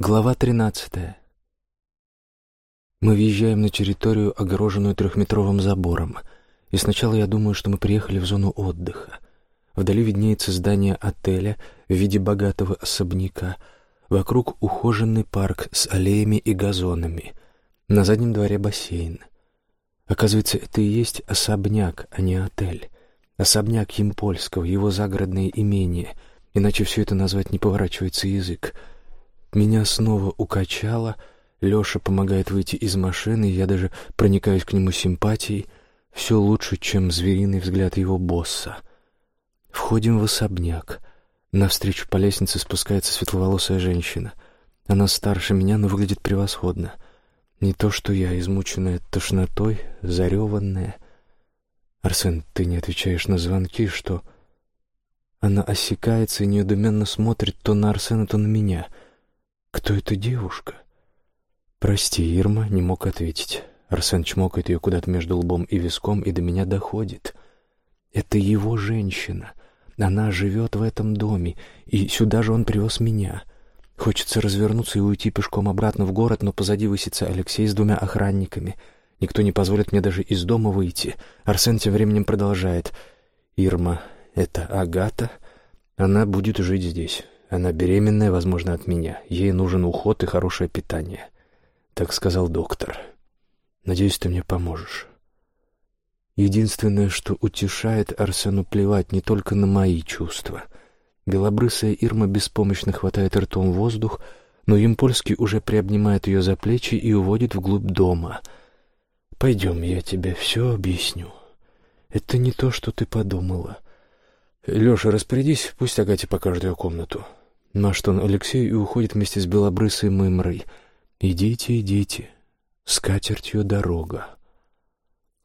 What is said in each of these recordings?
Глава 13. Мы въезжаем на территорию, огороженную трехметровым забором, и сначала я думаю, что мы приехали в зону отдыха. Вдали виднеется здание отеля в виде богатого особняка, вокруг ухоженный парк с аллеями и газонами, на заднем дворе бассейн. Оказывается, это и есть особняк, а не отель. Особняк Емпольского, его загородное имение, иначе все это назвать не поворачивается язык — меня снова укачало, Леша помогает выйти из машины, я даже проникаюсь к нему симпатией. Все лучше, чем звериный взгляд его босса. Входим в особняк. Навстречу по лестнице спускается светловолосая женщина. Она старше меня, но выглядит превосходно. Не то, что я, измученная тошнотой, зареванная. «Арсен, ты не отвечаешь на звонки, что...» Она осекается и недоуменно смотрит то на Арсена, то на меня — кто эта девушка? Прости, Ирма не мог ответить. Арсен чмокает ее куда-то между лбом и виском, и до меня доходит. Это его женщина. Она живет в этом доме, и сюда же он привез меня. Хочется развернуться и уйти пешком обратно в город, но позади высится Алексей с двумя охранниками. Никто не позволит мне даже из дома выйти. Арсен тем временем продолжает. «Ирма, это Агата. Она будет жить здесь. Она беременная, возможно, от меня. Ей нужен уход и хорошее питание. Так сказал доктор. Надеюсь, ты мне поможешь. Единственное, что утешает Арсену плевать не только на мои чувства. Белобрысая Ирма беспомощно хватает ртом воздух, но Емпольский уже приобнимает ее за плечи и уводит вглубь дома. «Пойдем, я тебе все объясню. Это не то, что ты подумала. Леша, распорядись, пусть Агате покажет ее комнату. На что Алексей и уходит вместе с белобрысой мымрой. «Идите, идите, с катертью дорога».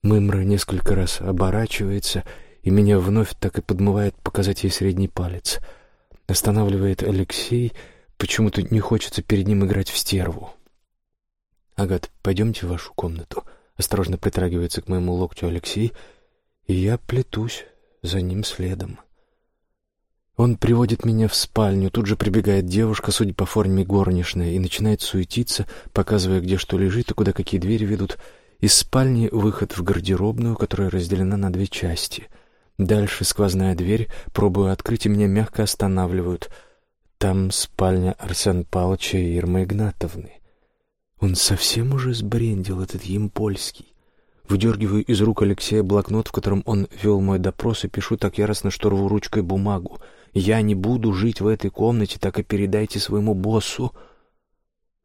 Мымра несколько раз оборачивается, и меня вновь так и подмывает показать ей средний палец. Останавливает Алексей, почему-то не хочется перед ним играть в стерву. «Агат, пойдемте в вашу комнату». Осторожно притрагивается к моему локтю Алексей, и я плетусь за ним следом. Он приводит меня в спальню, тут же прибегает девушка, судя по форме горничная, и начинает суетиться, показывая, где что лежит и куда какие двери ведут. Из спальни выход в гардеробную, которая разделена на две части. Дальше сквозная дверь, пробую открыть, и меня мягко останавливают. Там спальня Арсен Павловича и Ирмы Игнатовны. Он совсем уже сбрендил, этот Емпольский. Выдергиваю из рук Алексея блокнот, в котором он вел мой допрос, и пишу так яростно, что рву ручкой бумагу — я не буду жить в этой комнате, так и передайте своему боссу.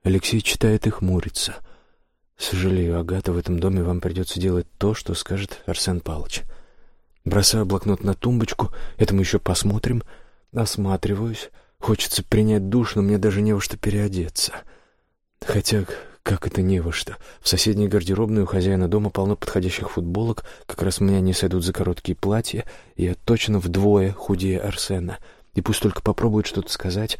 Алексей читает и хмурится. Сожалею, Агата, в этом доме вам придется делать то, что скажет Арсен Павлович. Бросаю блокнот на тумбочку, это мы еще посмотрим. Осматриваюсь. Хочется принять душ, но мне даже не во что переодеться. Хотя как это не во что? В соседней гардеробной у хозяина дома полно подходящих футболок, как раз мне они сойдут за короткие платья, я точно вдвое худее Арсена. И пусть только попробует что-то сказать.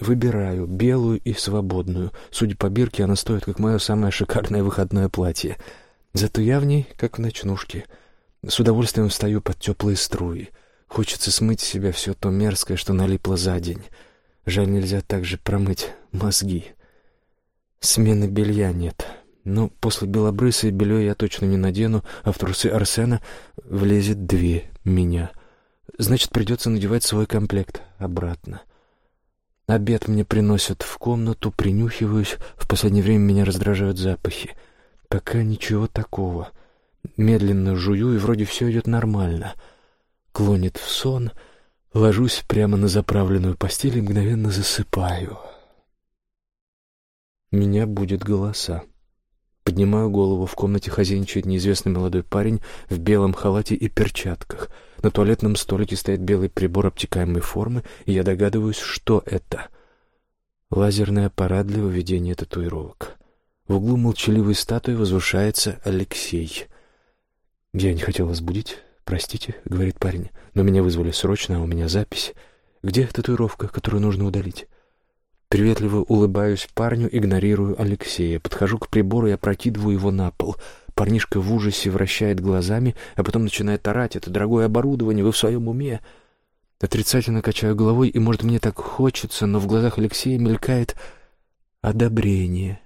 Выбираю белую и свободную. Судя по бирке, она стоит, как мое самое шикарное выходное платье. Зато я в ней, как в ночнушке. С удовольствием встаю под теплые струи. Хочется смыть с себя все то мерзкое, что налипло за день. Жаль, нельзя также промыть мозги. Смены белья нет. Но после белобрысой белье я точно не надену, а в трусы Арсена влезет две меня. Значит, придется надевать свой комплект обратно. Обед мне приносят в комнату, принюхиваюсь. В последнее время меня раздражают запахи. Пока ничего такого. Медленно жую, и вроде все идет нормально. Клонит в сон. Ложусь прямо на заправленную постель и мгновенно засыпаю. Меня будет голоса. Поднимаю голову, в комнате хозяйничает неизвестный молодой парень в белом халате и перчатках. На туалетном столике стоит белый прибор обтекаемой формы, и я догадываюсь, что это. Лазерный аппарат для выведения татуировок. В углу молчаливой статуи возвышается Алексей. «Я не хотел вас будить, простите», — говорит парень, — «но меня вызвали срочно, а у меня запись. Где татуировка, которую нужно удалить?» Приветливо улыбаюсь парню, игнорирую Алексея. Подхожу к прибору и опрокидываю его на пол. Парнишка в ужасе вращает глазами, а потом начинает орать. «Это дорогое оборудование, вы в своем уме?» Отрицательно качаю головой, и, может, мне так хочется, но в глазах Алексея мелькает одобрение.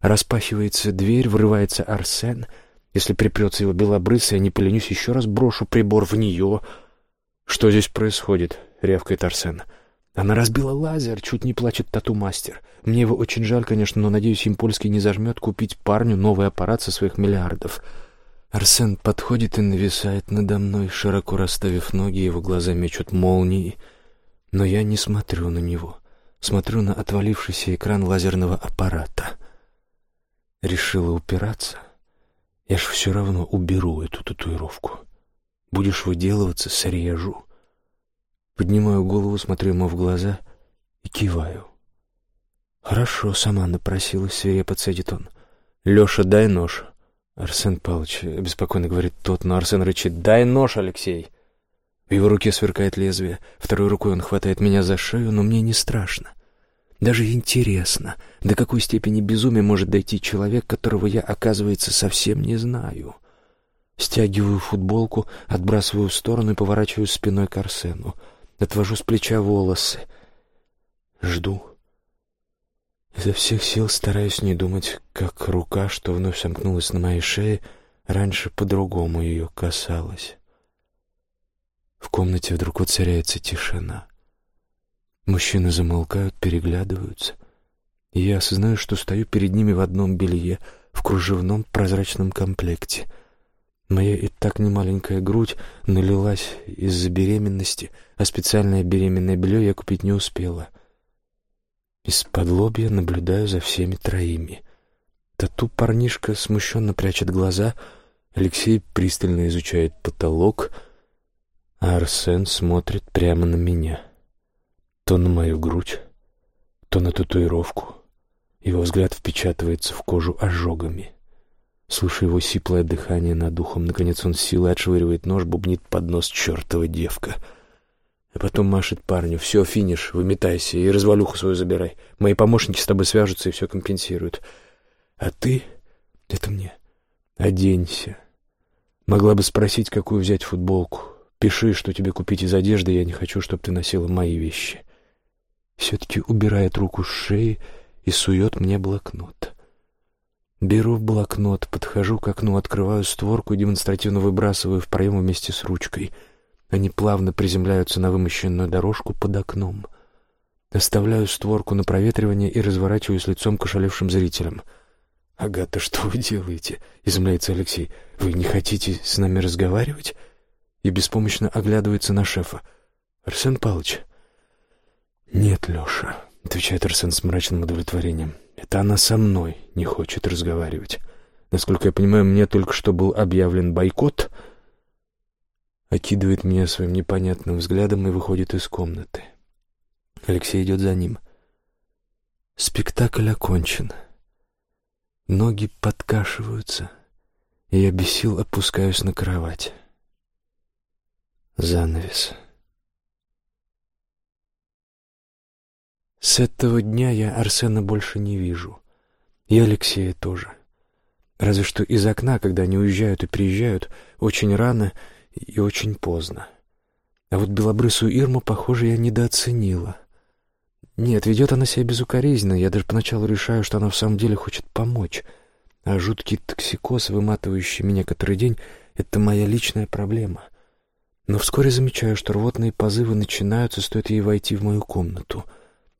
Распахивается дверь, врывается Арсен. Если припрется его белобрысый, я не поленюсь, еще раз брошу прибор в нее. «Что здесь происходит?» — рявкает Арсен. «Она разбила лазер, чуть не плачет тату-мастер. Мне его очень жаль, конечно, но, надеюсь, им польский не зажмет купить парню новый аппарат со своих миллиардов». Арсен подходит и нависает надо мной, широко расставив ноги, его глаза мечут молнии. Но я не смотрю на него. Смотрю на отвалившийся экран лазерного аппарата. Решила упираться? Я ж все равно уберу эту татуировку. Будешь выделываться — срежу. Поднимаю голову, смотрю ему в глаза и киваю. «Хорошо, сама напросилась», — свирепо цедит он. «Леша, дай нож». Арсен Павлович беспокойно говорит тот, но Арсен рычит «Дай нож, Алексей!» В его руке сверкает лезвие, второй рукой он хватает меня за шею, но мне не страшно. Даже интересно, до какой степени безумия может дойти человек, которого я, оказывается, совсем не знаю. Стягиваю футболку, отбрасываю в сторону и поворачиваю спиной к Арсену. Отвожу с плеча волосы. Жду. Изо всех сил стараюсь не думать, как рука, что вновь сомкнулась на моей шее, раньше по-другому ее касалась. В комнате вдруг воцаряется тишина. Мужчины замолкают, переглядываются. И я осознаю, что стою перед ними в одном белье, в кружевном прозрачном комплекте. Моя и так немаленькая грудь налилась из-за беременности, а специальное беременное белье я купить не успела. Из-под лобья наблюдаю за всеми троими. Тату парнишка смущенно прячет глаза, Алексей пристально изучает потолок, а Арсен смотрит прямо на меня. То на мою грудь, то на татуировку. Его взгляд впечатывается в кожу ожогами. Слушая его сиплое дыхание над ухом, наконец он силой отшвыривает нож, бубнит под нос чертова девка — а потом машет парню. «Все, финиш, выметайся и развалюху свою забирай. Мои помощники с тобой свяжутся и все компенсируют. А ты...» «Это мне...» «Оденься. Могла бы спросить, какую взять футболку. Пиши, что тебе купить из одежды, я не хочу, чтобы ты носила мои вещи». Все-таки убирает руку с шеи и сует мне блокнот. Беру блокнот, подхожу к окну, открываю створку и демонстративно выбрасываю в проем вместе с ручкой — они плавно приземляются на вымощенную дорожку под окном. Оставляю створку на проветривание и разворачиваюсь лицом к ошалевшим зрителям. «Агата, что вы делаете?» — изумляется Алексей. «Вы не хотите с нами разговаривать?» И беспомощно оглядывается на шефа. «Арсен Павлович?» «Нет, Леша», — отвечает Арсен с мрачным удовлетворением. «Это она со мной не хочет разговаривать. Насколько я понимаю, мне только что был объявлен бойкот, окидывает меня своим непонятным взглядом и выходит из комнаты. Алексей идет за ним. Спектакль окончен. Ноги подкашиваются, и я без сил опускаюсь на кровать. Занавес. С этого дня я Арсена больше не вижу. И Алексея тоже. Разве что из окна, когда они уезжают и приезжают, очень рано — и очень поздно. А вот белобрысую Ирму, похоже, я недооценила. Нет, ведет она себя безукоризненно, я даже поначалу решаю, что она в самом деле хочет помочь. А жуткий токсикоз, выматывающий меня который день, — это моя личная проблема. Но вскоре замечаю, что рвотные позывы начинаются, стоит ей войти в мою комнату.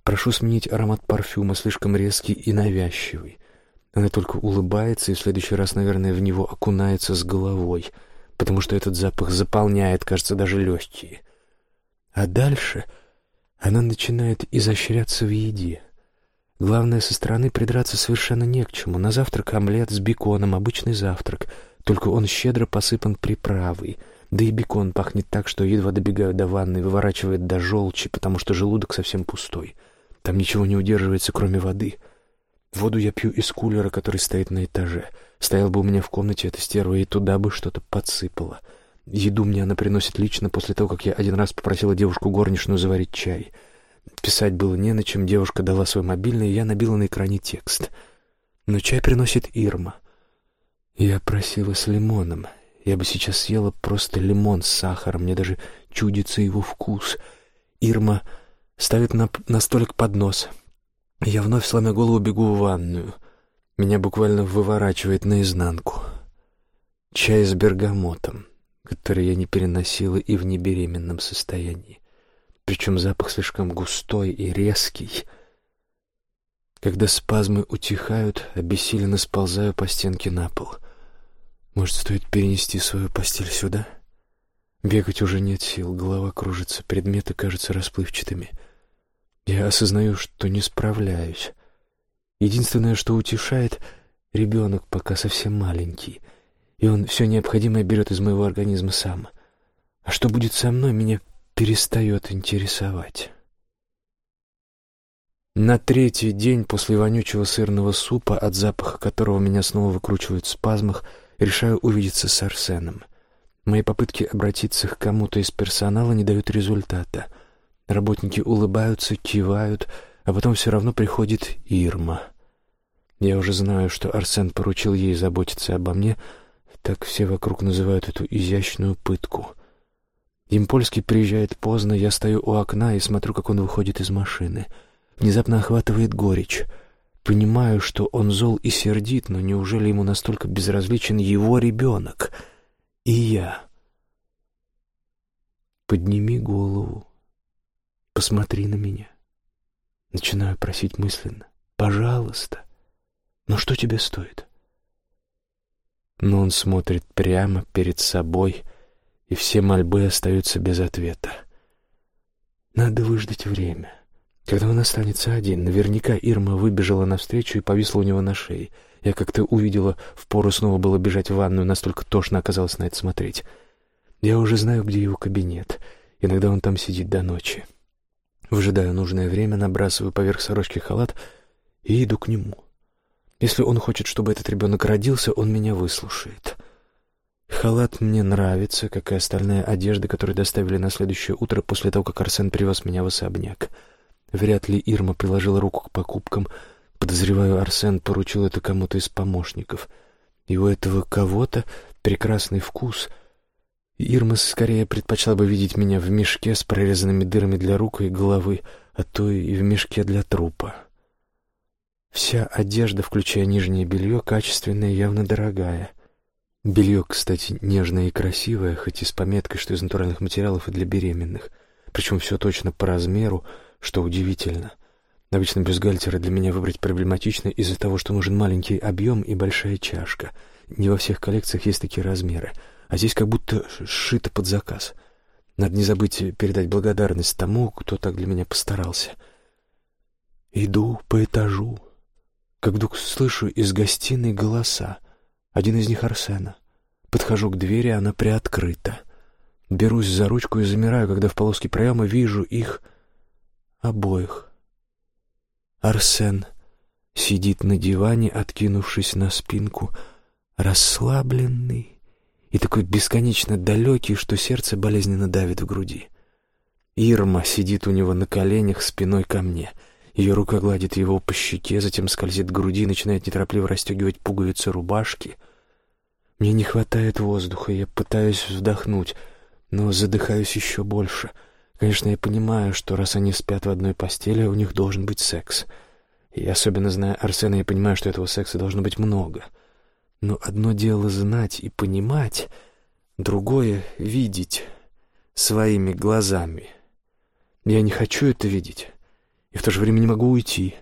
Прошу сменить аромат парфюма, слишком резкий и навязчивый. Она только улыбается и в следующий раз, наверное, в него окунается с головой — потому что этот запах заполняет, кажется, даже легкие. А дальше она начинает изощряться в еде. Главное, со стороны придраться совершенно не к чему. На завтрак омлет с беконом, обычный завтрак, только он щедро посыпан приправой. Да и бекон пахнет так, что едва добегаю до ванны, выворачивает до желчи, потому что желудок совсем пустой. Там ничего не удерживается, кроме воды. Воду я пью из кулера, который стоит на этаже — Стоял бы у меня в комнате эта стерва, и туда бы что-то подсыпала. Еду мне она приносит лично после того, как я один раз попросила девушку горничную заварить чай. Писать было не на чем, девушка дала свой мобильный, и я набила на экране текст. Но чай приносит Ирма. Я просила с лимоном. Я бы сейчас съела просто лимон с сахаром, мне даже чудится его вкус. Ирма ставит на, на столик поднос. Я вновь, сломя голову, бегу в ванную. Меня буквально выворачивает наизнанку. Чай с бергамотом, который я не переносила и в небеременном состоянии. Причем запах слишком густой и резкий. Когда спазмы утихают, обессиленно сползаю по стенке на пол. Может, стоит перенести свою постель сюда? Бегать уже нет сил, голова кружится, предметы кажутся расплывчатыми — я осознаю, что не справляюсь. Единственное, что утешает, ребенок пока совсем маленький, и он все необходимое берет из моего организма сам. А что будет со мной, меня перестает интересовать. На третий день после вонючего сырного супа, от запаха которого меня снова выкручивают в спазмах, решаю увидеться с Арсеном. Мои попытки обратиться к кому-то из персонала не дают результата — Работники улыбаются, кивают, а потом все равно приходит Ирма. Я уже знаю, что Арсен поручил ей заботиться обо мне, так все вокруг называют эту изящную пытку. Импольский приезжает поздно, я стою у окна и смотрю, как он выходит из машины. Внезапно охватывает горечь. Понимаю, что он зол и сердит, но неужели ему настолько безразличен его ребенок? И я. Подними голову. Посмотри на меня. Начинаю просить мысленно. Пожалуйста. Но что тебе стоит? Но он смотрит прямо перед собой, и все мольбы остаются без ответа. Надо выждать время. Когда он останется один, наверняка Ирма выбежала навстречу и повисла у него на шее. Я как-то увидела, впору снова было бежать в ванную, настолько тошно оказалось на это смотреть. Я уже знаю, где его кабинет. Иногда он там сидит до ночи. Выжидаю нужное время, набрасываю поверх сорочки халат и иду к нему. Если он хочет, чтобы этот ребенок родился, он меня выслушает. Халат мне нравится, как и остальная одежда, которую доставили на следующее утро после того, как Арсен привез меня в особняк. Вряд ли Ирма приложила руку к покупкам. Подозреваю, Арсен поручил это кому-то из помощников. И у этого кого-то прекрасный вкус — Ирма скорее предпочла бы видеть меня в мешке с прорезанными дырами для рук и головы, а то и в мешке для трупа. Вся одежда, включая нижнее белье, качественная и явно дорогая. Белье, кстати, нежное и красивое, хоть и с пометкой, что из натуральных материалов и для беременных. Причем все точно по размеру, что удивительно. Обычно бюстгальтеры для меня выбрать проблематично из-за того, что нужен маленький объем и большая чашка. Не во всех коллекциях есть такие размеры — а здесь как будто сшито под заказ. Надо не забыть передать благодарность тому, кто так для меня постарался. Иду по этажу, как вдруг слышу из гостиной голоса. Один из них Арсена. Подхожу к двери, она приоткрыта. Берусь за ручку и замираю, когда в полоске проема вижу их обоих. Арсен сидит на диване, откинувшись на спинку, расслабленный, и такой бесконечно далекий, что сердце болезненно давит в груди. Ирма сидит у него на коленях спиной ко мне. Ее рука гладит его по щеке, затем скользит к груди и начинает неторопливо расстегивать пуговицы рубашки. Мне не хватает воздуха, я пытаюсь вдохнуть, но задыхаюсь еще больше. Конечно, я понимаю, что раз они спят в одной постели, у них должен быть секс. И особенно зная Арсена, я понимаю, что этого секса должно быть много — но одно дело знать и понимать, другое — видеть своими глазами. Я не хочу это видеть, и в то же время не могу уйти.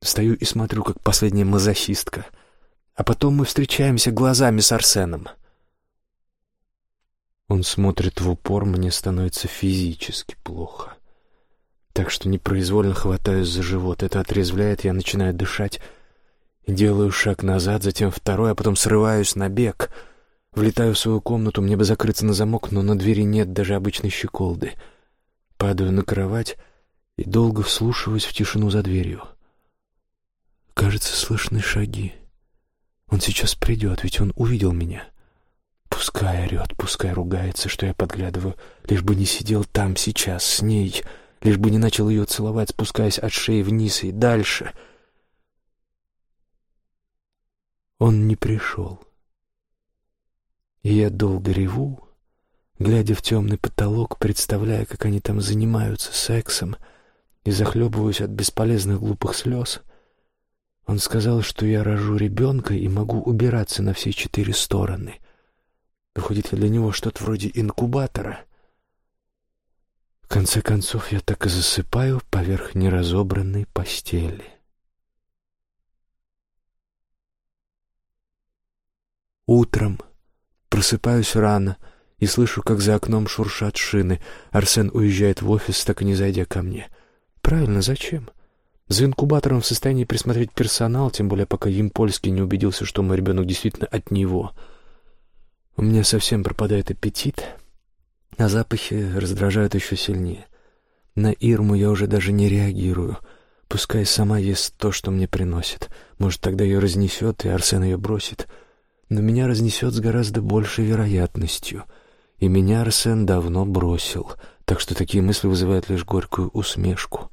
Стою и смотрю, как последняя мазохистка. А потом мы встречаемся глазами с Арсеном. Он смотрит в упор, мне становится физически плохо. Так что непроизвольно хватаюсь за живот. Это отрезвляет, я начинаю дышать, Делаю шаг назад, затем второй, а потом срываюсь на бег. Влетаю в свою комнату, мне бы закрыться на замок, но на двери нет даже обычной щеколды. Падаю на кровать и долго вслушиваюсь в тишину за дверью. Кажется, слышны шаги. Он сейчас придет, ведь он увидел меня. Пускай орет, пускай ругается, что я подглядываю, лишь бы не сидел там сейчас с ней, лишь бы не начал ее целовать, спускаясь от шеи вниз и дальше — Он не пришел. И я долго реву, глядя в темный потолок, представляя, как они там занимаются сексом, и захлебываюсь от бесполезных глупых слез. Он сказал, что я рожу ребенка и могу убираться на все четыре стороны. Выходит, я для него что-то вроде инкубатора. В конце концов, я так и засыпаю поверх неразобранной постели. Утром просыпаюсь рано и слышу, как за окном шуршат шины. Арсен уезжает в офис, так и не зайдя ко мне. Правильно, зачем? За инкубатором в состоянии присмотреть персонал, тем более пока Емпольский не убедился, что мой ребенок действительно от него. У меня совсем пропадает аппетит, а запахи раздражают еще сильнее. На Ирму я уже даже не реагирую. Пускай сама ест то, что мне приносит. Может, тогда ее разнесет, и Арсен ее бросит — но меня разнесет с гораздо большей вероятностью. И меня Арсен давно бросил, так что такие мысли вызывают лишь горькую усмешку.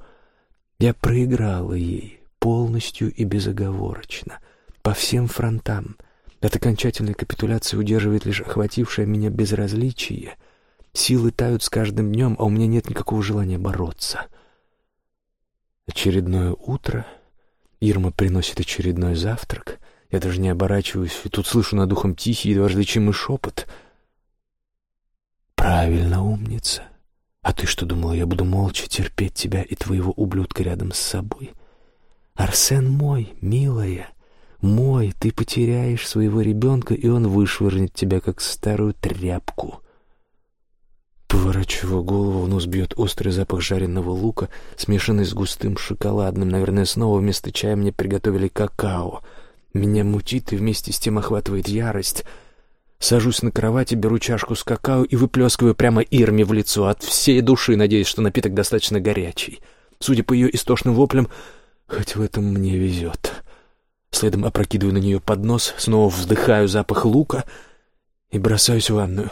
Я проиграла ей полностью и безоговорочно, по всем фронтам. От окончательной капитуляции удерживает лишь охватившее меня безразличие. Силы тают с каждым днем, а у меня нет никакого желания бороться. Очередное утро. Ирма приносит очередной завтрак. Я даже не оборачиваюсь, и тут слышу над ухом тихий, едва различимый шепот. «Правильно, умница. А ты что думала, я буду молча терпеть тебя и твоего ублюдка рядом с собой? Арсен мой, милая, мой, ты потеряешь своего ребенка, и он вышвырнет тебя, как старую тряпку». Поворачиваю голову, в нос бьет острый запах жареного лука, смешанный с густым шоколадным. Наверное, снова вместо чая мне приготовили какао — меня мутит и вместе с тем охватывает ярость. Сажусь на кровати, беру чашку с какао и выплескиваю прямо Ирме в лицо, от всей души надеясь, что напиток достаточно горячий. Судя по ее истошным воплям, хоть в этом мне везет. Следом опрокидываю на нее поднос, снова вздыхаю запах лука и бросаюсь в ванную.